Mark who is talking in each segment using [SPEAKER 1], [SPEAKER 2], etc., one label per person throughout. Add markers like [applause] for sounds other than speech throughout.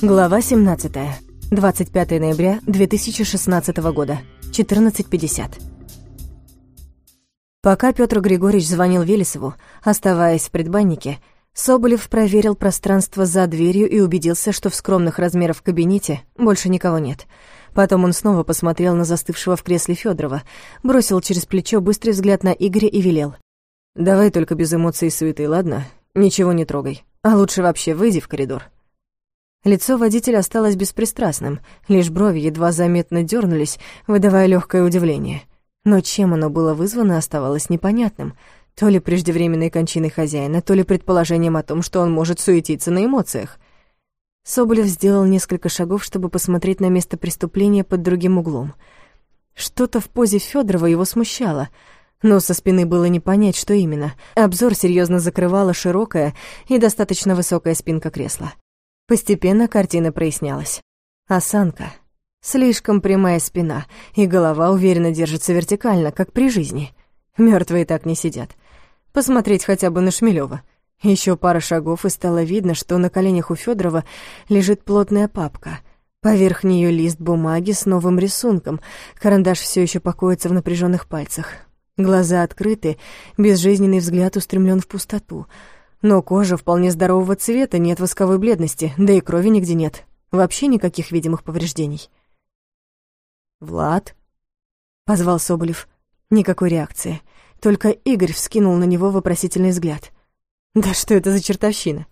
[SPEAKER 1] Глава 17. 25 ноября 2016 года. 14.50. Пока Петр Григорьевич звонил Велесову, оставаясь в предбаннике, Соболев проверил пространство за дверью и убедился, что в скромных размерах кабинете больше никого нет. Потом он снова посмотрел на застывшего в кресле Федорова, бросил через плечо быстрый взгляд на Игоря и велел. «Давай только без эмоций и суеты, ладно? Ничего не трогай. А лучше вообще выйди в коридор». Лицо водителя осталось беспристрастным, лишь брови едва заметно дернулись, выдавая легкое удивление. Но чем оно было вызвано, оставалось непонятным. То ли преждевременной кончиной хозяина, то ли предположением о том, что он может суетиться на эмоциях. Соболев сделал несколько шагов, чтобы посмотреть на место преступления под другим углом. Что-то в позе Федорова его смущало, но со спины было не понять, что именно. Обзор серьезно закрывала широкая и достаточно высокая спинка кресла. Постепенно картина прояснялась. Осанка. Слишком прямая спина, и голова уверенно держится вертикально, как при жизни. Мертвые так не сидят. Посмотреть хотя бы на Шмелева. Еще пара шагов, и стало видно, что на коленях у Федорова лежит плотная папка. Поверх нее лист бумаги с новым рисунком. Карандаш все еще покоится в напряженных пальцах. Глаза открыты, безжизненный взгляд устремлен в пустоту — но кожа вполне здорового цвета, нет восковой бледности, да и крови нигде нет. Вообще никаких видимых повреждений. «Влад?» — позвал Соболев. Никакой реакции. Только Игорь вскинул на него вопросительный взгляд. «Да что это за чертовщина?»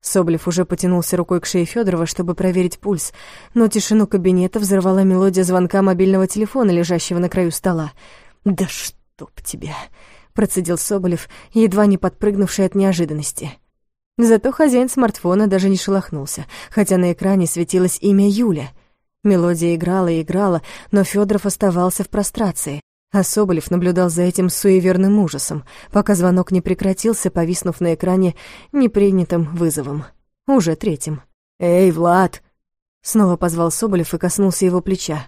[SPEAKER 1] Соболев уже потянулся рукой к шее Федорова, чтобы проверить пульс, но тишину кабинета взорвала мелодия звонка мобильного телефона, лежащего на краю стола. «Да чтоб тебя!» Процедил Соболев, едва не подпрыгнувший от неожиданности. Зато хозяин смартфона даже не шелохнулся, хотя на экране светилось имя Юля. Мелодия играла и играла, но Федоров оставался в прострации, а Соболев наблюдал за этим суеверным ужасом, пока звонок не прекратился, повиснув на экране непринятым вызовом. Уже третьим. «Эй, Влад!» Снова позвал Соболев и коснулся его плеча.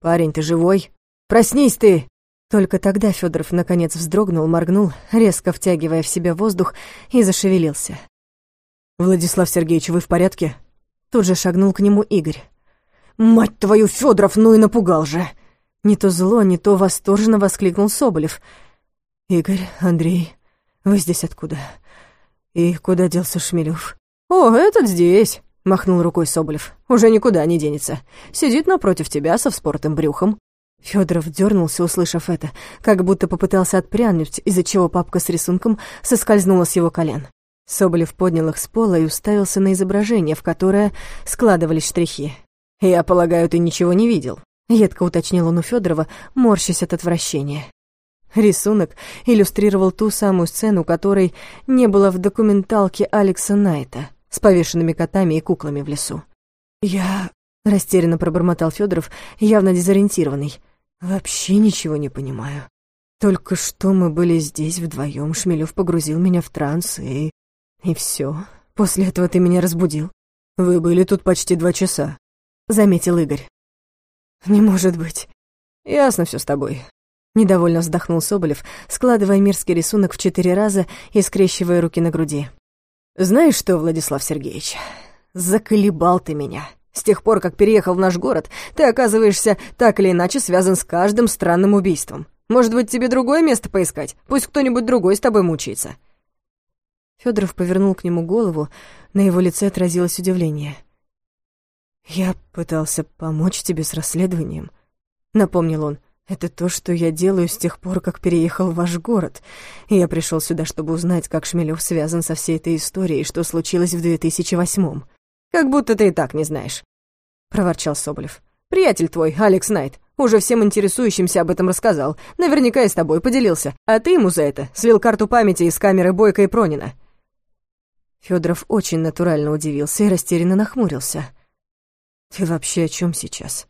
[SPEAKER 1] «Парень, ты живой? Проснись ты!» Только тогда Федоров наконец вздрогнул, моргнул, резко втягивая в себя воздух, и зашевелился. «Владислав Сергеевич, вы в порядке?» Тут же шагнул к нему Игорь. «Мать твою, Федоров, ну и напугал же!» Не то зло, не то восторженно воскликнул Соболев. «Игорь, Андрей, вы здесь откуда? И куда делся Шмелев?» «О, этот здесь!» — махнул рукой Соболев. «Уже никуда не денется. Сидит напротив тебя со вспортым брюхом. Федоров дернулся, услышав это, как будто попытался отпрянуть, из-за чего папка с рисунком соскользнула с его колен. Соболев поднял их с пола и уставился на изображение, в которое складывались штрихи. «Я полагаю, ты ничего не видел», — едко уточнил он у Федорова, морщась от отвращения. Рисунок иллюстрировал ту самую сцену, которой не было в документалке Алекса Найта с повешенными котами и куклами в лесу. «Я...» — растерянно пробормотал Федоров, явно дезориентированный. Вообще ничего не понимаю. Только что мы были здесь вдвоем, Шмелев погрузил меня в транс и... И все. После этого ты меня разбудил. Вы были тут почти два часа, заметил Игорь. Не может быть. Ясно все с тобой. Недовольно вздохнул Соболев, складывая мерзкий рисунок в четыре раза и скрещивая руки на груди. «Знаешь что, Владислав Сергеевич, заколебал ты меня. С тех пор, как переехал в наш город, ты оказываешься так или иначе связан с каждым странным убийством. Может быть, тебе другое место поискать? Пусть кто-нибудь другой с тобой мучается». Федоров повернул к нему голову, на его лице отразилось удивление. «Я пытался помочь тебе с расследованием», — напомнил он. «Это то, что я делаю с тех пор, как переехал в ваш город. Я пришел сюда, чтобы узнать, как Шмелев связан со всей этой историей, что случилось в 2008-м. «Как будто ты и так не знаешь», — проворчал Соболев. «Приятель твой, Алекс Найт, уже всем интересующимся об этом рассказал. Наверняка и с тобой поделился. А ты ему за это слил карту памяти из камеры Бойко и Пронина». Федоров очень натурально удивился и растерянно нахмурился. «Ты вообще о чем сейчас?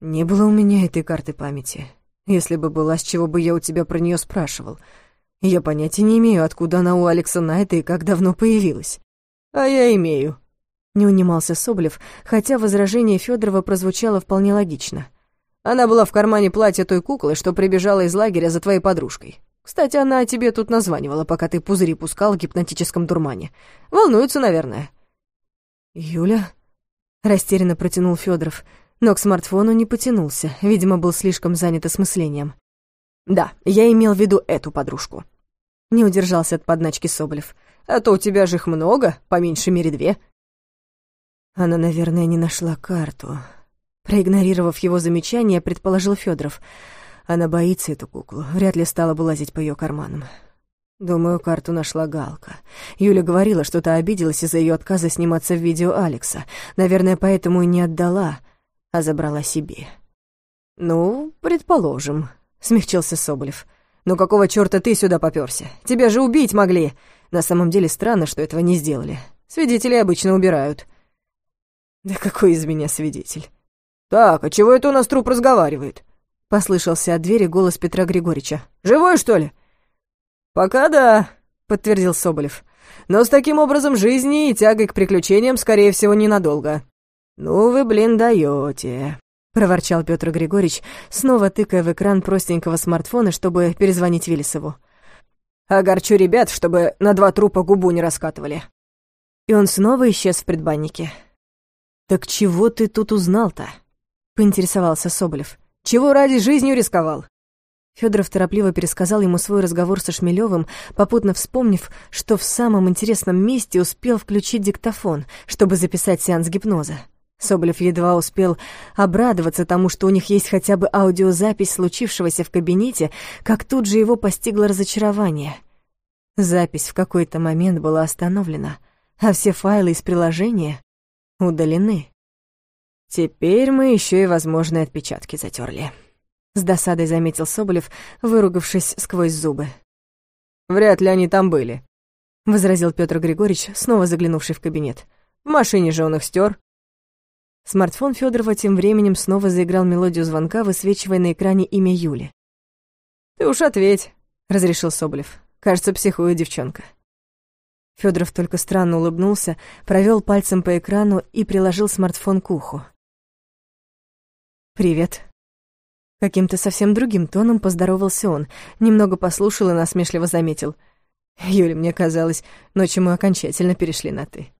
[SPEAKER 1] Не было у меня этой карты памяти. Если бы была, с чего бы я у тебя про нее спрашивал. Я понятия не имею, откуда она у Алекса Найта и как давно появилась. А я имею», не унимался Соболев, хотя возражение Федорова прозвучало вполне логично. «Она была в кармане платья той куклы, что прибежала из лагеря за твоей подружкой. Кстати, она о тебе тут названивала, пока ты пузыри пускал в гипнотическом дурмане. Волнуется, наверное». «Юля?» Растерянно протянул Федоров, но к смартфону не потянулся, видимо, был слишком занят осмыслением. «Да, я имел в виду эту подружку». Не удержался от подначки Соболев. «А то у тебя же их много, по меньшей мере две». Она, наверное, не нашла карту. Проигнорировав его замечание, предположил Федоров. Она боится эту куклу, вряд ли стала бы лазить по ее карманам. Думаю, карту нашла Галка. Юля говорила, что та обиделась из-за ее отказа сниматься в видео Алекса. Наверное, поэтому и не отдала, а забрала себе. «Ну, предположим», — смягчился Соболев. «Но какого чёрта ты сюда попёрся? Тебя же убить могли!» На самом деле странно, что этого не сделали. Свидетелей обычно убирают. [laughs] «Да какой из меня свидетель?» «Так, а чего это у нас труп разговаривает?» Послышался от двери голос Петра Григорьевича. «Живой, что ли?» «Пока да», — подтвердил Соболев. «Но с таким образом жизни и тягой к приключениям, скорее всего, ненадолго». «Ну вы, блин, даете, проворчал Петр Григорьевич, снова тыкая в экран простенького смартфона, чтобы перезвонить Велесову. «Огорчу ребят, чтобы на два трупа губу не раскатывали». И он снова исчез в предбаннике. «Так чего ты тут узнал-то?» — поинтересовался Соболев. «Чего ради жизнью рисковал?» Федоров торопливо пересказал ему свой разговор со Шмелевым, попутно вспомнив, что в самом интересном месте успел включить диктофон, чтобы записать сеанс гипноза. Соболев едва успел обрадоваться тому, что у них есть хотя бы аудиозапись случившегося в кабинете, как тут же его постигло разочарование. Запись в какой-то момент была остановлена, а все файлы из приложения удалены. Теперь мы еще и возможные отпечатки затерли. С досадой заметил Соболев, выругавшись сквозь зубы. «Вряд ли они там были», — возразил Петр Григорьевич, снова заглянувший в кабинет. «В машине же он их стер. Смартфон Федорова тем временем снова заиграл мелодию звонка, высвечивая на экране имя Юли. «Ты уж ответь», — разрешил Соболев. «Кажется, психует девчонка». Федоров только странно улыбнулся, провел пальцем по экрану и приложил смартфон к уху. «Привет», Каким-то совсем другим тоном поздоровался он, немного послушал и насмешливо заметил. «Юля, мне казалось, ночью мы окончательно перешли на «ты».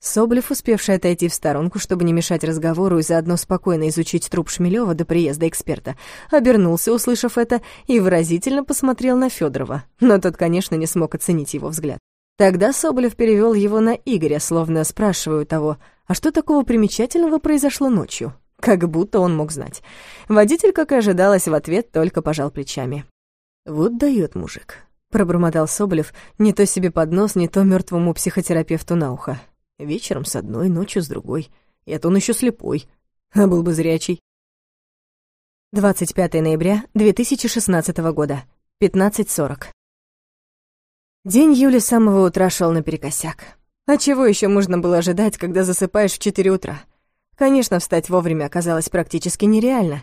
[SPEAKER 1] Соболев, успевший отойти в сторонку, чтобы не мешать разговору и заодно спокойно изучить труп Шмелева до приезда эксперта, обернулся, услышав это, и выразительно посмотрел на Федорова, но тот, конечно, не смог оценить его взгляд. Тогда Соболев перевел его на Игоря, словно спрашивая того, а что такого примечательного произошло ночью? Как будто он мог знать. Водитель, как и ожидалось, в ответ только пожал плечами. «Вот дает мужик», — пробормотал Соболев, не то себе под нос, не то мертвому психотерапевту на ухо. Вечером с одной, ночью с другой. И это он еще слепой, а был бы зрячий. 25 ноября 2016 года, 15.40. День Юли с самого утра шел наперекосяк. А чего еще можно было ожидать, когда засыпаешь в 4 утра? Конечно, встать вовремя оказалось практически нереально.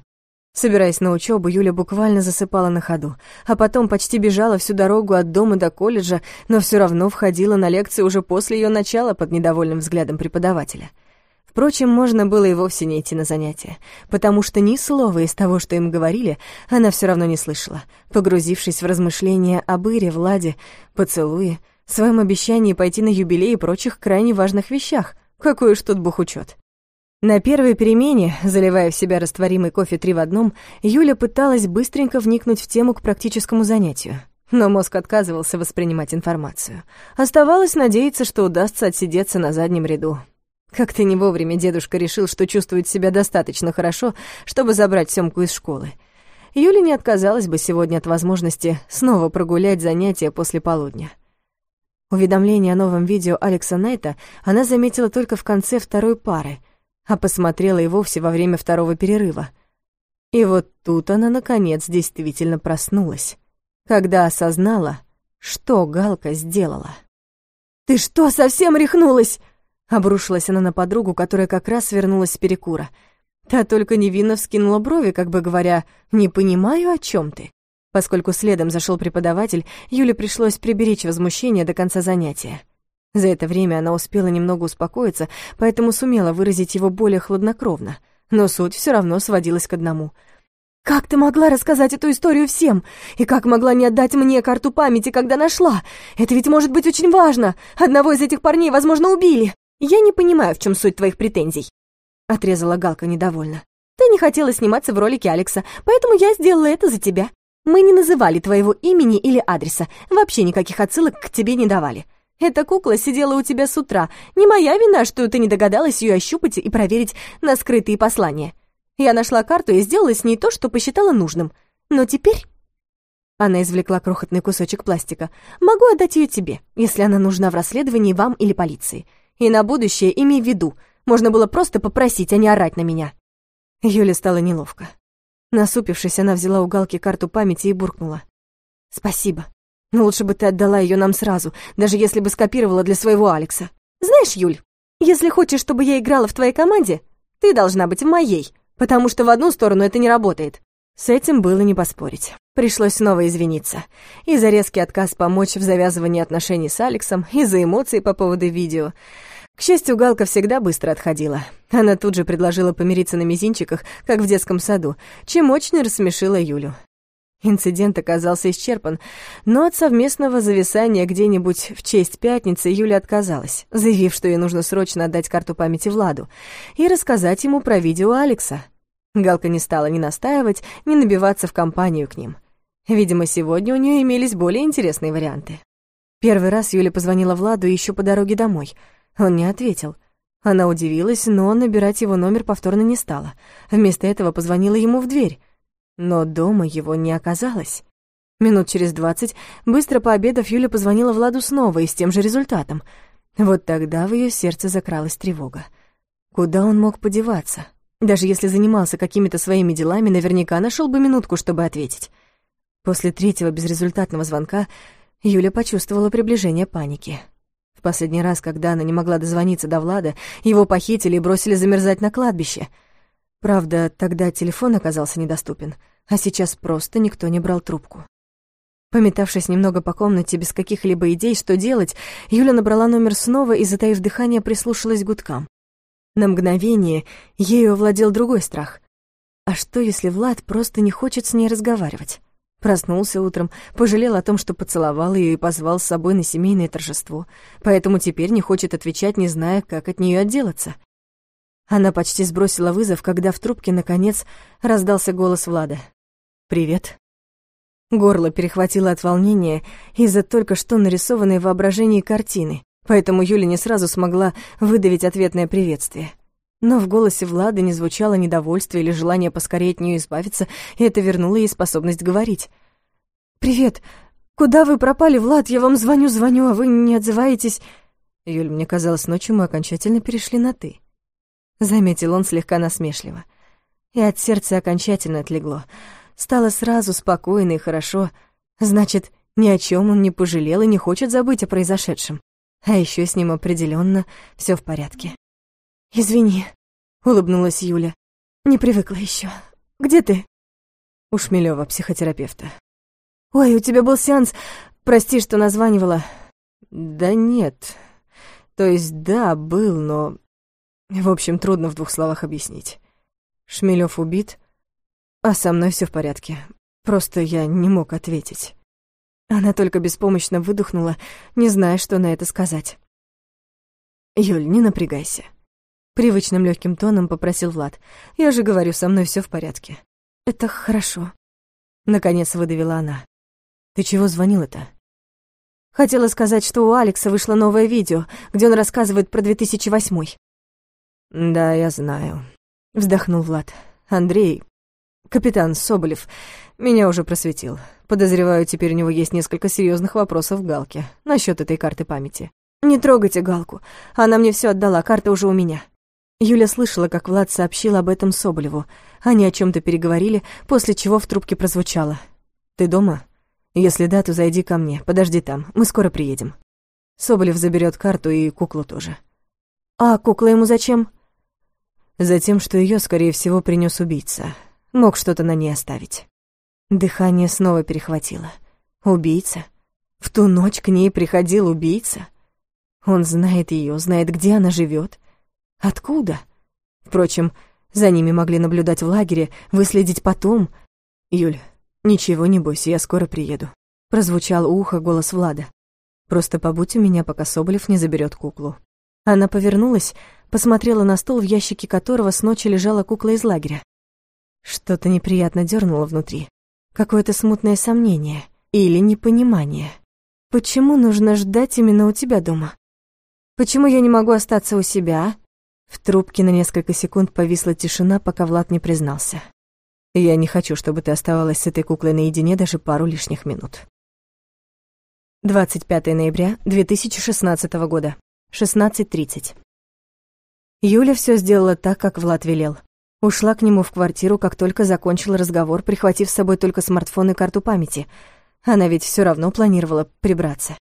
[SPEAKER 1] Собираясь на учебу, Юля буквально засыпала на ходу, а потом почти бежала всю дорогу от дома до колледжа, но все равно входила на лекции уже после ее начала под недовольным взглядом преподавателя. Впрочем, можно было и вовсе не идти на занятия, потому что ни слова из того, что им говорили, она все равно не слышала, погрузившись в размышления об Ире, Владе, поцелуе, своем обещании пойти на юбилей и прочих крайне важных вещах. Какой уж тут бухучет. На первой перемене, заливая в себя растворимый кофе три в одном, Юля пыталась быстренько вникнуть в тему к практическому занятию. Но мозг отказывался воспринимать информацию. Оставалось надеяться, что удастся отсидеться на заднем ряду. Как-то не вовремя дедушка решил, что чувствует себя достаточно хорошо, чтобы забрать Сёмку из школы. Юля не отказалась бы сегодня от возможности снова прогулять занятия после полудня. Уведомление о новом видео Алекса Найта она заметила только в конце второй пары — а посмотрела и вовсе во время второго перерыва. И вот тут она, наконец, действительно проснулась, когда осознала, что Галка сделала. «Ты что, совсем рехнулась?» Обрушилась она на подругу, которая как раз вернулась с перекура. Та только невинно вскинула брови, как бы говоря, «Не понимаю, о чем ты». Поскольку следом зашел преподаватель, Юле пришлось приберечь возмущение до конца занятия. За это время она успела немного успокоиться, поэтому сумела выразить его более хладнокровно. Но суть все равно сводилась к одному. «Как ты могла рассказать эту историю всем? И как могла не отдать мне карту памяти, когда нашла? Это ведь может быть очень важно. Одного из этих парней, возможно, убили. Я не понимаю, в чем суть твоих претензий». отрезала Галка недовольно. «Ты не хотела сниматься в ролике Алекса, поэтому я сделала это за тебя. Мы не называли твоего имени или адреса, вообще никаких отсылок к тебе не давали. Эта кукла сидела у тебя с утра. Не моя вина, что ты не догадалась ее ощупать и проверить на скрытые послания. Я нашла карту и сделала с ней то, что посчитала нужным. Но теперь...» Она извлекла крохотный кусочек пластика. «Могу отдать ее тебе, если она нужна в расследовании вам или полиции. И на будущее имей в виду, можно было просто попросить, а не орать на меня». Юле стало неловко. Насупившись, она взяла у Галки карту памяти и буркнула. «Спасибо. Но лучше бы ты отдала ее нам сразу, даже если бы скопировала для своего Алекса. Знаешь, Юль, если хочешь, чтобы я играла в твоей команде, ты должна быть в моей, потому что в одну сторону это не работает». С этим было не поспорить. Пришлось снова извиниться. И за резкий отказ помочь в завязывании отношений с Алексом, и за эмоции по поводу видео. К счастью, Галка всегда быстро отходила. Она тут же предложила помириться на мизинчиках, как в детском саду, чем очень рассмешила Юлю. Инцидент оказался исчерпан, но от совместного зависания где-нибудь в честь пятницы Юля отказалась, заявив, что ей нужно срочно отдать карту памяти Владу и рассказать ему про видео Алекса. Галка не стала ни настаивать, ни набиваться в компанию к ним. Видимо, сегодня у нее имелись более интересные варианты. Первый раз Юля позвонила Владу еще по дороге домой. Он не ответил. Она удивилась, но набирать его номер повторно не стала. Вместо этого позвонила ему в дверь. Но дома его не оказалось. Минут через двадцать, быстро пообедав, Юля позвонила Владу снова и с тем же результатом. Вот тогда в ее сердце закралась тревога. Куда он мог подеваться? Даже если занимался какими-то своими делами, наверняка нашел бы минутку, чтобы ответить. После третьего безрезультатного звонка Юля почувствовала приближение паники. В последний раз, когда она не могла дозвониться до Влада, его похитили и бросили замерзать на кладбище. Правда, тогда телефон оказался недоступен, а сейчас просто никто не брал трубку. Пометавшись немного по комнате без каких-либо идей, что делать, Юля набрала номер снова и, затаив дыхание, прислушалась к гудкам. На мгновение ею овладел другой страх. А что, если Влад просто не хочет с ней разговаривать? Проснулся утром, пожалел о том, что поцеловал ее и позвал с собой на семейное торжество, поэтому теперь не хочет отвечать, не зная, как от нее отделаться. Она почти сбросила вызов, когда в трубке, наконец, раздался голос Влада. «Привет». Горло перехватило от волнения из-за только что нарисованной в картины, поэтому Юля не сразу смогла выдавить ответное приветствие. Но в голосе Влады не звучало недовольство или желание поскорее от нее избавиться, и это вернуло ей способность говорить. «Привет! Куда вы пропали, Влад? Я вам звоню-звоню, а вы не отзываетесь...» Юль, мне казалось, ночью мы окончательно перешли на «ты». Заметил он слегка насмешливо. И от сердца окончательно отлегло. Стало сразу спокойно и хорошо. Значит, ни о чем он не пожалел и не хочет забыть о произошедшем. А еще с ним определенно все в порядке. «Извини», — улыбнулась Юля. «Не привыкла еще. Где ты?» «У Шмелёва, психотерапевта». «Ой, у тебя был сеанс. Прости, что названивала». «Да нет. То есть да, был, но... В общем, трудно в двух словах объяснить. Шмелёв убит, а со мной все в порядке. Просто я не мог ответить». Она только беспомощно выдохнула, не зная, что на это сказать. «Юль, не напрягайся. Привычным легким тоном попросил Влад. «Я же говорю, со мной все в порядке». «Это хорошо», — наконец выдавила она. «Ты чего звонила-то?» Хотела сказать, что у Алекса вышло новое видео, где он рассказывает про 2008 «Да, я знаю», — вздохнул Влад. «Андрей, капитан Соболев, меня уже просветил. Подозреваю, теперь у него есть несколько серьезных вопросов к Галке насчет этой карты памяти». «Не трогайте Галку, она мне все отдала, карта уже у меня». Юля слышала, как Влад сообщил об этом Соболеву. Они о чем то переговорили, после чего в трубке прозвучало. «Ты дома? Если да, то зайди ко мне, подожди там, мы скоро приедем». Соболев заберет карту и куклу тоже. «А кукла ему зачем?» Затем, что ее, скорее всего, принес убийца. Мог что-то на ней оставить. Дыхание снова перехватило. Убийца? В ту ночь к ней приходил убийца? Он знает ее, знает, где она живет. Откуда? Впрочем, за ними могли наблюдать в лагере, выследить потом. «Юль, ничего не бойся, я скоро приеду», — прозвучал у уха голос Влада. «Просто побудь у меня, пока Соболев не заберет куклу». Она повернулась, посмотрела на стол, в ящике которого с ночи лежала кукла из лагеря. Что-то неприятно дернуло внутри. Какое-то смутное сомнение или непонимание. Почему нужно ждать именно у тебя дома? Почему я не могу остаться у себя, а? В трубке на несколько секунд повисла тишина, пока Влад не признался. Я не хочу, чтобы ты оставалась с этой куклой наедине даже пару лишних минут. 25 ноября 2016 года, 16.30. Юля все сделала так, как Влад велел. Ушла к нему в квартиру, как только закончил разговор, прихватив с собой только смартфон и карту памяти. Она ведь все равно планировала прибраться.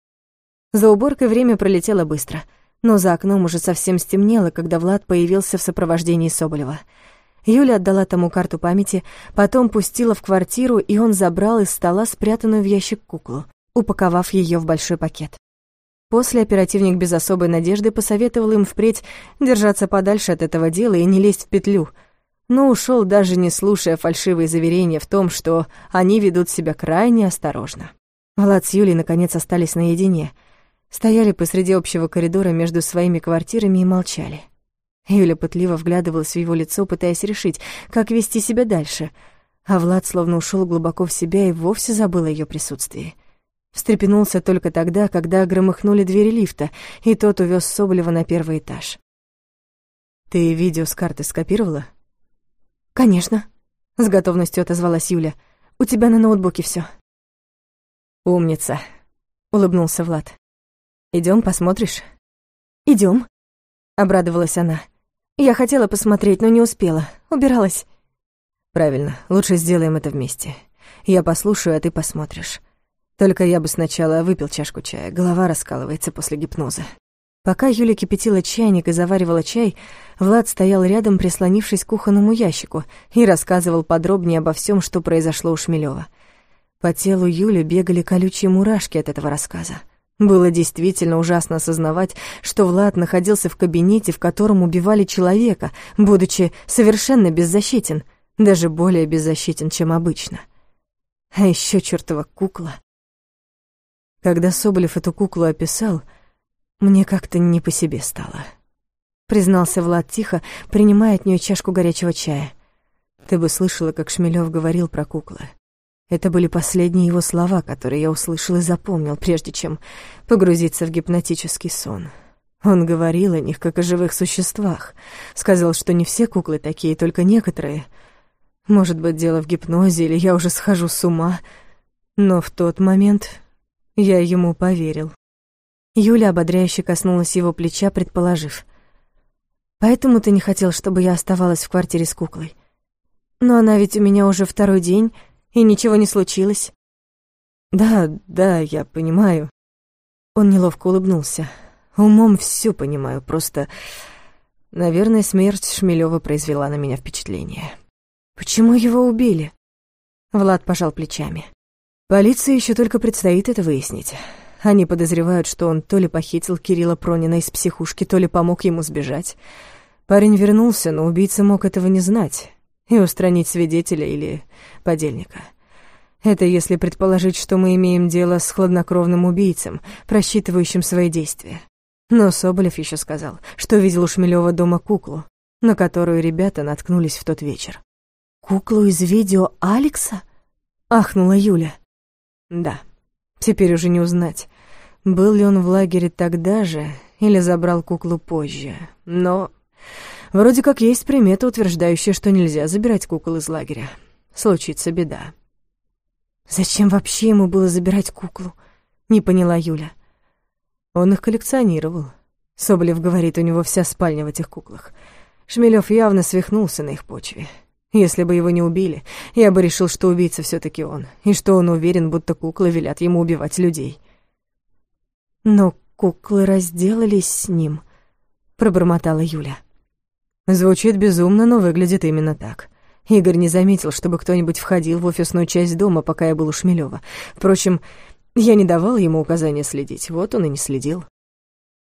[SPEAKER 1] За уборкой время пролетело быстро, но за окном уже совсем стемнело, когда Влад появился в сопровождении Соболева. Юля отдала тому карту памяти, потом пустила в квартиру, и он забрал из стола спрятанную в ящик куклу упаковав ее в большой пакет. После оперативник без особой надежды посоветовал им впредь держаться подальше от этого дела и не лезть в петлю, но ушел даже не слушая фальшивые заверения в том, что они ведут себя крайне осторожно. Влад с Юлей наконец остались наедине, стояли посреди общего коридора между своими квартирами и молчали. Юля пытливо вглядывалась в его лицо, пытаясь решить, как вести себя дальше, а Влад словно ушел глубоко в себя и вовсе забыл о ее присутствии. Встрепенулся только тогда, когда громыхнули двери лифта, и тот увез Соболева на первый этаж. «Ты видео с карты скопировала?» «Конечно», — с готовностью отозвалась Юля. «У тебя на ноутбуке все. «Умница», — улыбнулся Влад. Идем, посмотришь?» Идем, обрадовалась она. «Я хотела посмотреть, но не успела. Убиралась».
[SPEAKER 2] «Правильно. Лучше сделаем это вместе. Я послушаю, а ты посмотришь. Только я бы сначала выпил чашку чая, голова раскалывается после гипноза.
[SPEAKER 1] Пока Юля кипятила чайник и заваривала чай, Влад стоял рядом, прислонившись к кухонному ящику, и рассказывал подробнее обо всем, что произошло у Шмелева. По телу Юли бегали колючие мурашки от этого рассказа. Было действительно ужасно осознавать, что Влад находился в кабинете, в котором убивали человека, будучи совершенно беззащитен, даже более беззащитен, чем обычно. А еще чертова кукла. Когда Соболев эту куклу описал, мне как-то не по себе стало. Признался Влад тихо, принимая от нее чашку горячего чая. Ты бы слышала, как Шмелев говорил про куклы. Это были последние его слова, которые я услышал и запомнил, прежде чем погрузиться в гипнотический сон. Он говорил о них, как о живых существах. Сказал, что не все куклы такие, только некоторые. Может быть, дело в гипнозе, или я уже схожу с ума. Но в тот момент я ему поверил. Юля ободряюще коснулась его плеча, предположив. «Поэтому ты не хотел, чтобы я оставалась в квартире с куклой? Но она ведь у меня уже второй день, и ничего не случилось».
[SPEAKER 2] «Да, да, я понимаю». Он неловко улыбнулся. «Умом все понимаю, просто...» Наверное, смерть Шмелева произвела на меня впечатление.
[SPEAKER 1] «Почему его убили?» Влад пожал плечами.
[SPEAKER 2] Полиции еще только предстоит это выяснить. Они подозревают, что он то ли похитил Кирилла Пронина из психушки, то ли помог ему сбежать. Парень вернулся, но убийца мог этого не знать и устранить свидетеля или подельника. Это если предположить, что мы имеем дело с хладнокровным убийцем, просчитывающим свои действия. Но Соболев еще сказал, что видел у Шмелева дома куклу, на которую ребята наткнулись в тот вечер.
[SPEAKER 1] «Куклу из видео Алекса?» — ахнула Юля.
[SPEAKER 2] Да, теперь уже не узнать, был ли он в лагере тогда же или забрал куклу позже. Но вроде как есть примета, утверждающая, что нельзя забирать кукол из лагеря. Случится беда.
[SPEAKER 1] Зачем вообще ему было забирать куклу? Не поняла Юля.
[SPEAKER 2] Он их коллекционировал. Соболев говорит, у него вся спальня в этих куклах. Шмелев явно свихнулся на их почве. Если бы его не убили, я бы решил, что убийца все таки он, и что он уверен, будто куклы велят ему убивать людей.
[SPEAKER 1] «Но куклы разделались с ним», — пробормотала Юля.
[SPEAKER 2] Звучит безумно, но выглядит именно так. Игорь не заметил, чтобы кто-нибудь входил в офисную часть дома, пока я был у Шмелева. Впрочем, я не давал ему указания следить, вот он и не следил.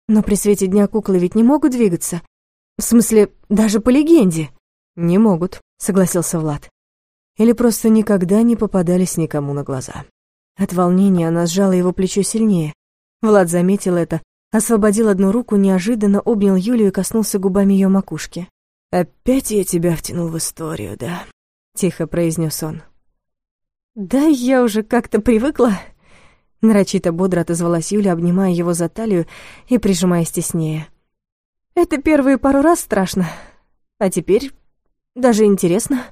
[SPEAKER 1] Но при свете дня куклы ведь не могут двигаться. В смысле, даже по легенде.
[SPEAKER 2] Не могут согласился Влад. Или просто никогда не попадались никому на глаза. От волнения она сжала его плечо сильнее. Влад заметил это,
[SPEAKER 1] Освободил одну руку, неожиданно обнял Юлию и коснулся губами ее макушки.
[SPEAKER 2] «Опять я тебя втянул в историю, да?» — тихо произнес он.
[SPEAKER 1] «Да я уже как-то привыкла», — нарочито бодро отозвалась Юля, обнимая его за талию и прижимаясь теснее. «Это первые пару раз страшно, а теперь даже интересно».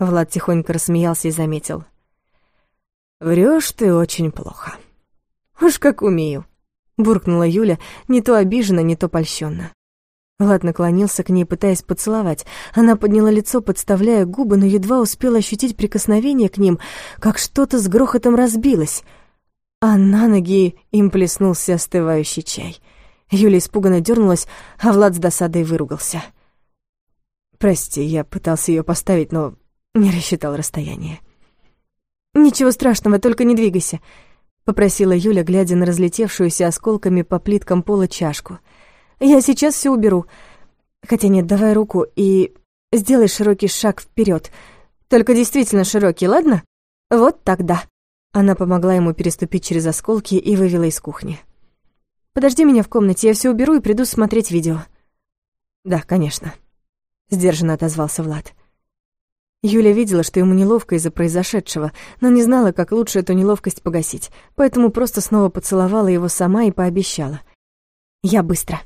[SPEAKER 1] Влад тихонько рассмеялся и заметил.
[SPEAKER 2] Врешь ты очень плохо».
[SPEAKER 1] «Уж как умею», — буркнула Юля, не то обиженно, не то польщенно. Влад наклонился к ней, пытаясь поцеловать. Она подняла лицо, подставляя губы, но едва успела ощутить прикосновение к ним, как что-то с грохотом разбилось, а на ноги им плеснулся остывающий чай. Юля испуганно дернулась, а Влад с досадой выругался.
[SPEAKER 2] «Прости, я пытался ее поставить, но не рассчитал расстояние».
[SPEAKER 1] «Ничего страшного, только не двигайся», — попросила Юля, глядя на разлетевшуюся осколками по плиткам пола чашку. «Я сейчас все уберу. Хотя нет, давай руку и сделай широкий шаг вперед. Только действительно широкий, ладно? Вот тогда». Она помогла ему переступить через осколки и вывела из кухни. «Подожди меня в комнате, я все уберу и приду смотреть видео».
[SPEAKER 2] «Да, конечно», — сдержанно отозвался Влад.
[SPEAKER 1] Юля видела, что ему неловко из-за произошедшего, но не знала, как лучше эту неловкость погасить, поэтому просто снова поцеловала его сама и пообещала. «Я быстро».